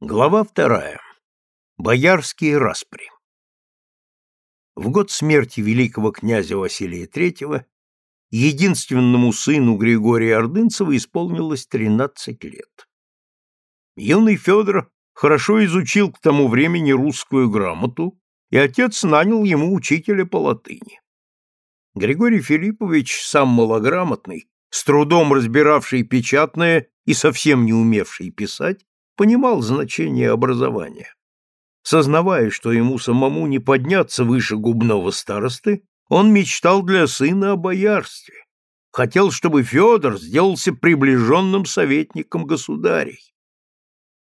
Глава вторая. Боярские распри. В год смерти великого князя Василия III единственному сыну Григория Ордынцева исполнилось 13 лет. Юный Федор хорошо изучил к тому времени русскую грамоту, и отец нанял ему учителя по латыни. Григорий Филиппович, сам малограмотный, с трудом разбиравший печатное и совсем не умевший писать, понимал значение образования. Сознавая, что ему самому не подняться выше губного старосты, он мечтал для сына о боярстве. Хотел, чтобы Федор сделался приближенным советником государей.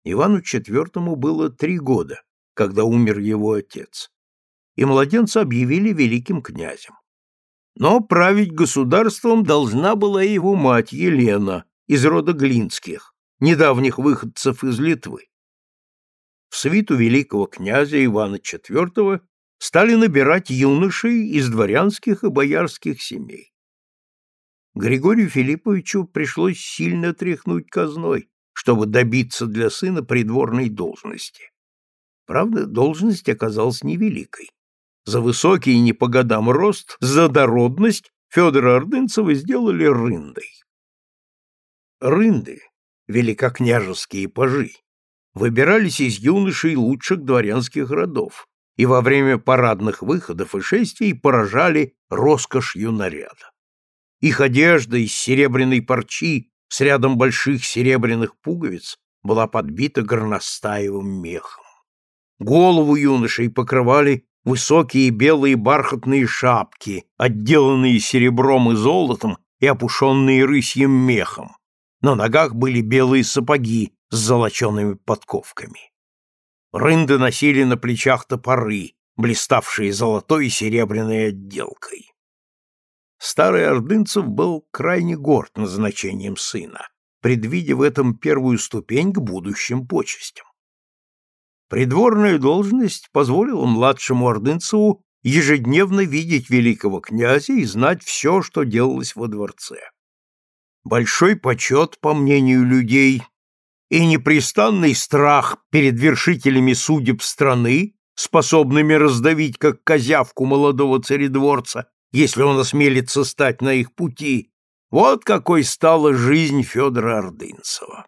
Ивану IV было три года, когда умер его отец, и младенца объявили великим князем. Но править государством должна была его мать Елена из рода Глинских, недавних выходцев из Литвы. В свиту великого князя Ивана IV стали набирать юношей из дворянских и боярских семей. Григорию Филипповичу пришлось сильно тряхнуть казной, чтобы добиться для сына придворной должности. Правда, должность оказалась невеликой. За высокий не по годам рост, за дородность Федора Ордынцева сделали рындой. Рынды великокняжеские пажи, выбирались из юношей лучших дворянских родов и во время парадных выходов и шествий поражали роскошью наряда. Их одежда из серебряной парчи с рядом больших серебряных пуговиц была подбита горностаевым мехом. Голову юношей покрывали высокие белые бархатные шапки, отделанные серебром и золотом и опушенные рысьим мехом, на ногах были белые сапоги с золочеными подковками. Рынды носили на плечах топоры, блиставшие золотой и серебряной отделкой. Старый Ордынцев был крайне горд назначением сына, предвидя в этом первую ступень к будущим почестям. Придворная должность позволила младшему Ордынцеву ежедневно видеть великого князя и знать все, что делалось во дворце большой почет, по мнению людей, и непрестанный страх перед вершителями судеб страны, способными раздавить как козявку молодого царедворца, если он осмелится стать на их пути, вот какой стала жизнь Федора Ордынцева.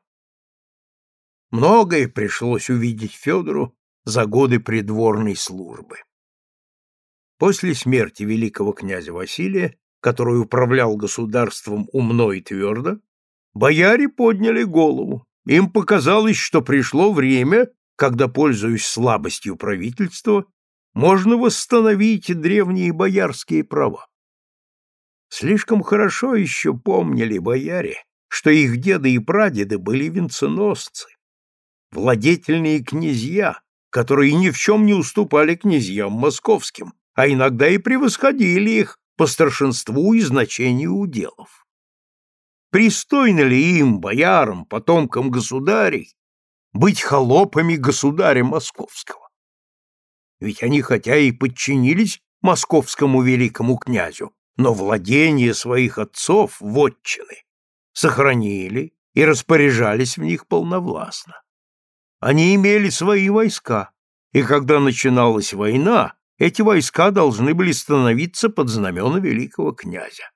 Многое пришлось увидеть Федору за годы придворной службы. После смерти великого князя Василия который управлял государством умно и твердо, бояре подняли голову. Им показалось, что пришло время, когда, пользуясь слабостью правительства, можно восстановить древние боярские права. Слишком хорошо еще помнили бояре, что их деды и прадеды были венценосцы, владетельные князья, которые ни в чем не уступали князьям московским, а иногда и превосходили их по старшинству и значению уделов. Пристойно ли им, боярам, потомкам государей, быть холопами государя московского? Ведь они хотя и подчинились московскому великому князю, но владение своих отцов, вотчины, сохранили и распоряжались в них полновластно. Они имели свои войска, и когда начиналась война, эти войска должны были становиться под знамена великого князя.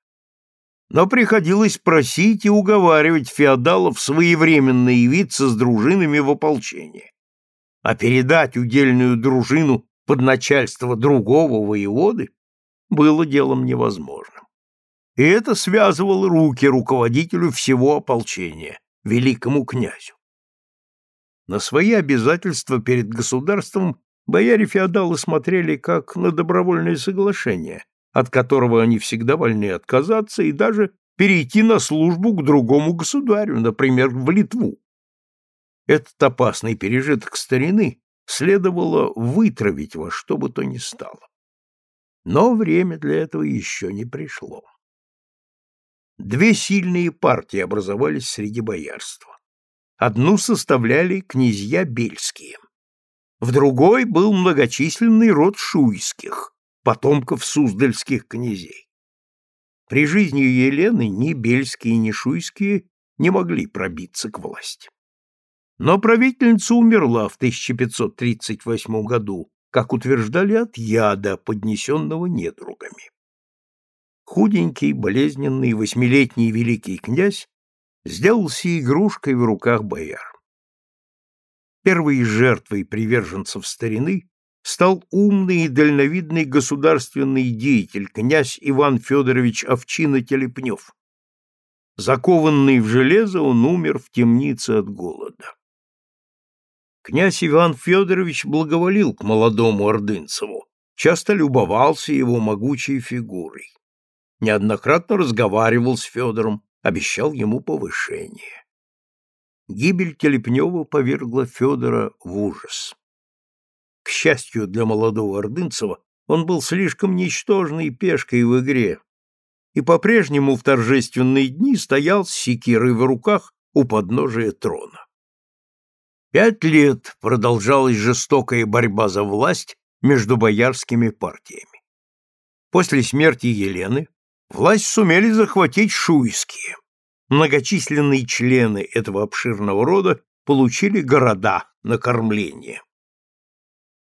Но приходилось просить и уговаривать феодалов своевременно явиться с дружинами в ополчение. А передать удельную дружину под начальство другого воеводы было делом невозможным. И это связывало руки руководителю всего ополчения, великому князю. На свои обязательства перед государством бояре-феодалы смотрели как на добровольное соглашение, от которого они всегда вольны отказаться и даже перейти на службу к другому государю, например, в Литву. Этот опасный пережиток старины следовало вытравить во что бы то ни стало. Но время для этого еще не пришло. Две сильные партии образовались среди боярства. Одну составляли князья бельские – в другой был многочисленный род шуйских, потомков суздальских князей. При жизни Елены ни бельские, ни шуйские не могли пробиться к власти. Но правительница умерла в 1538 году, как утверждали, от яда, поднесенного недругами. Худенький, болезненный, восьмилетний великий князь сделался игрушкой в руках бояр. Первой жертвой приверженцев старины стал умный и дальновидный государственный деятель князь Иван Федорович Овчина-Телепнев. Закованный в железо, он умер в темнице от голода. Князь Иван Федорович благоволил к молодому Ордынцеву, часто любовался его могучей фигурой. Неоднократно разговаривал с Федором, обещал ему повышение. Гибель Телепнева повергла Федора в ужас. К счастью для молодого Ордынцева, он был слишком ничтожной пешкой в игре и по-прежнему в торжественные дни стоял с секирой в руках у подножия трона. Пять лет продолжалась жестокая борьба за власть между боярскими партиями. После смерти Елены власть сумели захватить шуйские. Многочисленные члены этого обширного рода получили города на кормление.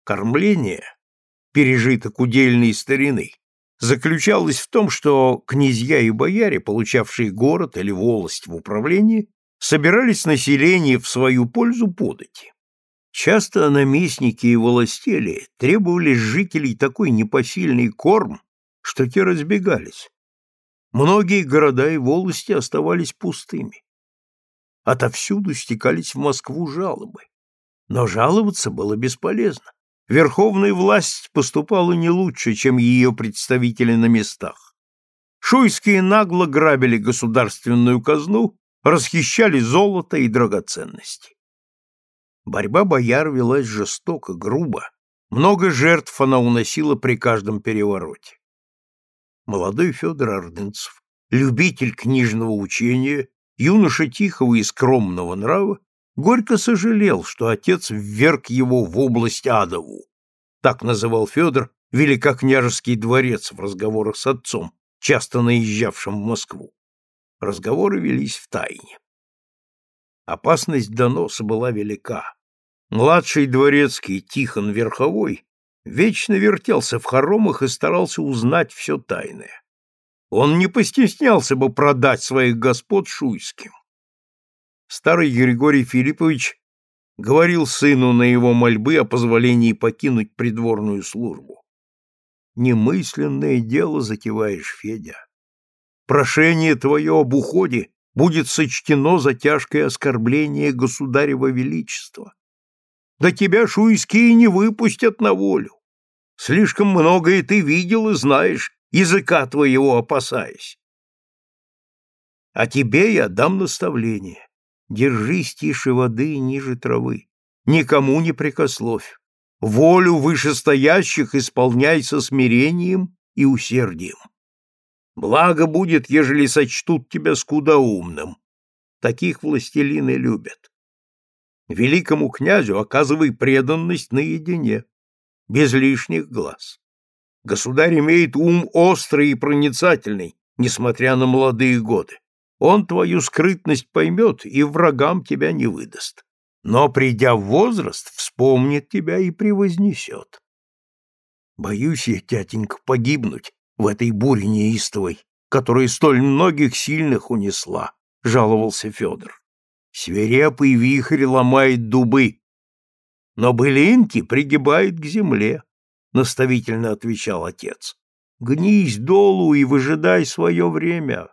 Кормление, пережиток удельной старины, заключалось в том, что князья и бояре, получавшие город или волость в управлении, собирались население в свою пользу подати. Часто наместники и властели требовали жителей такой непосильный корм, что те разбегались. Многие города и волости оставались пустыми. Отовсюду стекались в Москву жалобы. Но жаловаться было бесполезно. Верховная власть поступала не лучше, чем ее представители на местах. Шуйские нагло грабили государственную казну, расхищали золото и драгоценности. Борьба бояр велась жестоко, грубо. Много жертв она уносила при каждом перевороте молодой Федор Ордынцев, любитель книжного учения, юноша тихого и скромного нрава, горько сожалел, что отец вверг его в область адову. Так называл Федор великокняжеский дворец в разговорах с отцом, часто наезжавшим в Москву. Разговоры велись в тайне. Опасность доноса была велика. Младший дворецкий Тихон Верховой вечно вертелся в хоромах и старался узнать все тайное. Он не постеснялся бы продать своих господ шуйским. Старый Григорий Филиппович говорил сыну на его мольбы о позволении покинуть придворную службу. «Немысленное дело затеваешь, Федя. Прошение твое об уходе будет сочтено за тяжкое оскорбление государева величества. Да тебя шуйские не выпустят на волю. Слишком многое ты видел и знаешь, языка твоего опасаясь. А тебе я дам наставление. Держись тише воды ниже травы. Никому не прикословь. Волю вышестоящих исполняй со смирением и усердием. Благо будет, ежели сочтут тебя скудоумным. Таких властелины любят. Великому князю оказывай преданность наедине без лишних глаз. Государь имеет ум острый и проницательный, несмотря на молодые годы. Он твою скрытность поймет и врагам тебя не выдаст. Но, придя в возраст, вспомнит тебя и превознесет. Боюсь я, тятенька, погибнуть в этой буре неистовой, которая столь многих сильных унесла, — жаловался Федор. Свирепый вихрь ломает дубы, но былинки пригибают к земле, — наставительно отвечал отец. Гнись долу и выжидай свое время.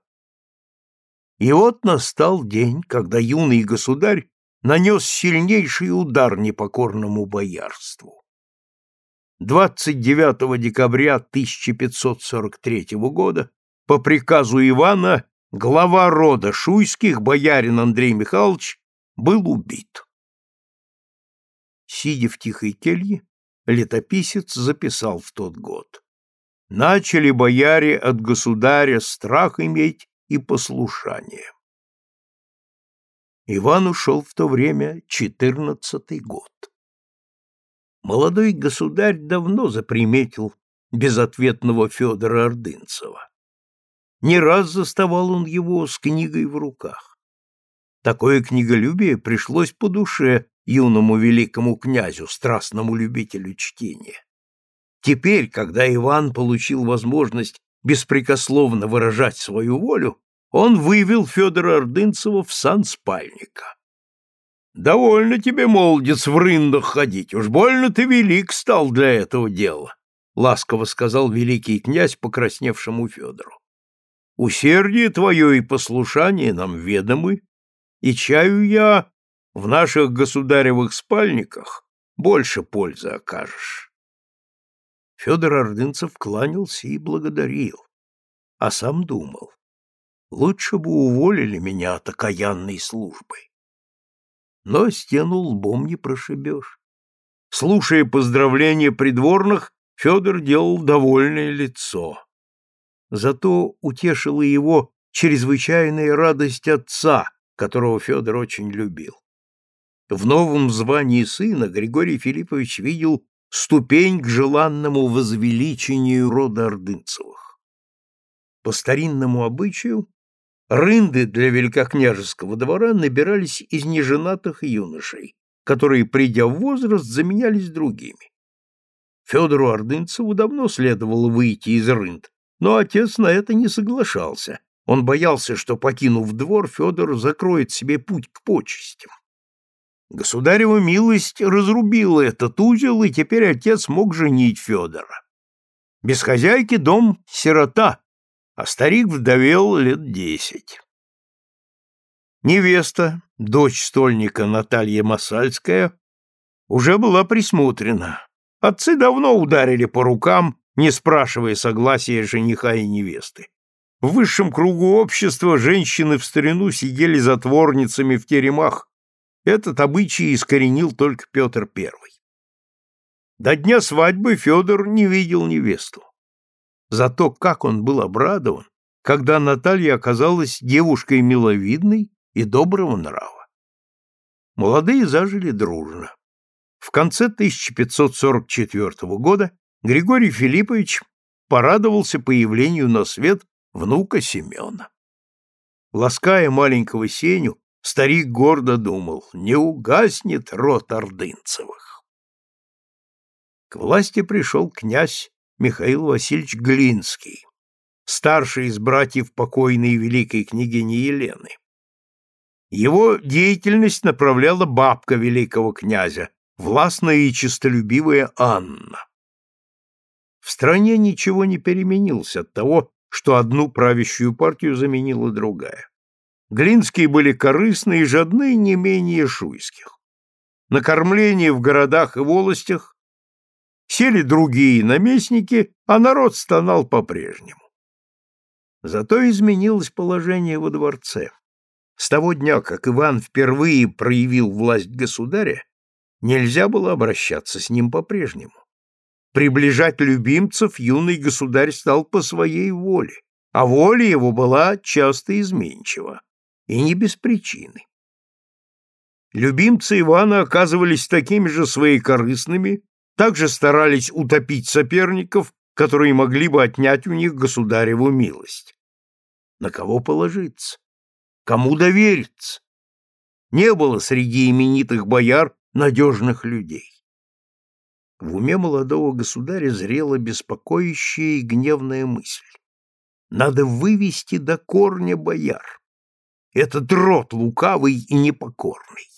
И вот настал день, когда юный государь нанес сильнейший удар непокорному боярству. 29 декабря 1543 года по приказу Ивана глава рода Шуйских, боярин Андрей Михайлович, был убит. Сидя в тихой келье, летописец записал в тот год. Начали бояре от государя страх иметь и послушание. Иван ушел в то время четырнадцатый год. Молодой государь давно заприметил безответного Федора Ордынцева. Не раз заставал он его с книгой в руках. Такое книголюбие пришлось по душе юному великому князю, страстному любителю чтения. Теперь, когда Иван получил возможность беспрекословно выражать свою волю, он вывел Федора Ордынцева в сан спальника. «Довольно тебе, молодец, в рындах ходить, уж больно ты велик стал для этого дела», — ласково сказал великий князь покрасневшему Федору. «Усердие твое и послушание нам ведомы, и чаю я, в наших государевых спальниках больше пользы окажешь». Федор Ордынцев кланялся и благодарил, а сам думал, лучше бы уволили меня от окаянной службы. Но стену лбом не прошибешь. Слушая поздравления придворных, Федор делал довольное лицо. Зато утешила его чрезвычайная радость отца, которого Федор очень любил. В новом звании сына Григорий Филиппович видел ступень к желанному возвеличению рода Ордынцевых. По старинному обычаю, рынды для великокняжеского двора набирались из неженатых юношей, которые, придя в возраст, заменялись другими. Федору Ордынцеву давно следовало выйти из рынд, но отец на это не соглашался. Он боялся, что, покинув двор, Федор закроет себе путь к почестям. Государева милость разрубила этот узел, и теперь отец мог женить Федора. Без хозяйки дом — сирота, а старик вдовел лет десять. Невеста, дочь стольника Наталья Масальская, уже была присмотрена. Отцы давно ударили по рукам, не спрашивая согласия жениха и невесты. В высшем кругу общества женщины в старину сидели затворницами в теремах, этот обычай искоренил только Петр I. До дня свадьбы Федор не видел невесту. Зато как он был обрадован, когда Наталья оказалась девушкой миловидной и доброго нрава. Молодые зажили дружно. В конце 1544 года Григорий Филиппович порадовался появлению на свет внука Семена. Лаская маленького Сеню, Старик гордо думал, не угаснет род Ордынцевых. К власти пришел князь Михаил Васильевич Глинский, старший из братьев покойной великой княгини Елены. Его деятельность направляла бабка великого князя, властная и честолюбивая Анна. В стране ничего не переменилось от того, что одну правящую партию заменила другая. Глинские были корыстны и жадны не менее шуйских. На кормление в городах и волостях сели другие наместники, а народ стонал по-прежнему. Зато изменилось положение во дворце. С того дня, как Иван впервые проявил власть государя, нельзя было обращаться с ним по-прежнему. Приближать любимцев юный государь стал по своей воле, а воля его была часто изменчива и не без причины. Любимцы Ивана оказывались такими же своекорыстными, также старались утопить соперников, которые могли бы отнять у них государеву милость. На кого положиться? Кому довериться? Не было среди именитых бояр надежных людей. В уме молодого государя зрела беспокоящая и гневная мысль. Надо вывести до корня бояр этот род лукавый и непокорный.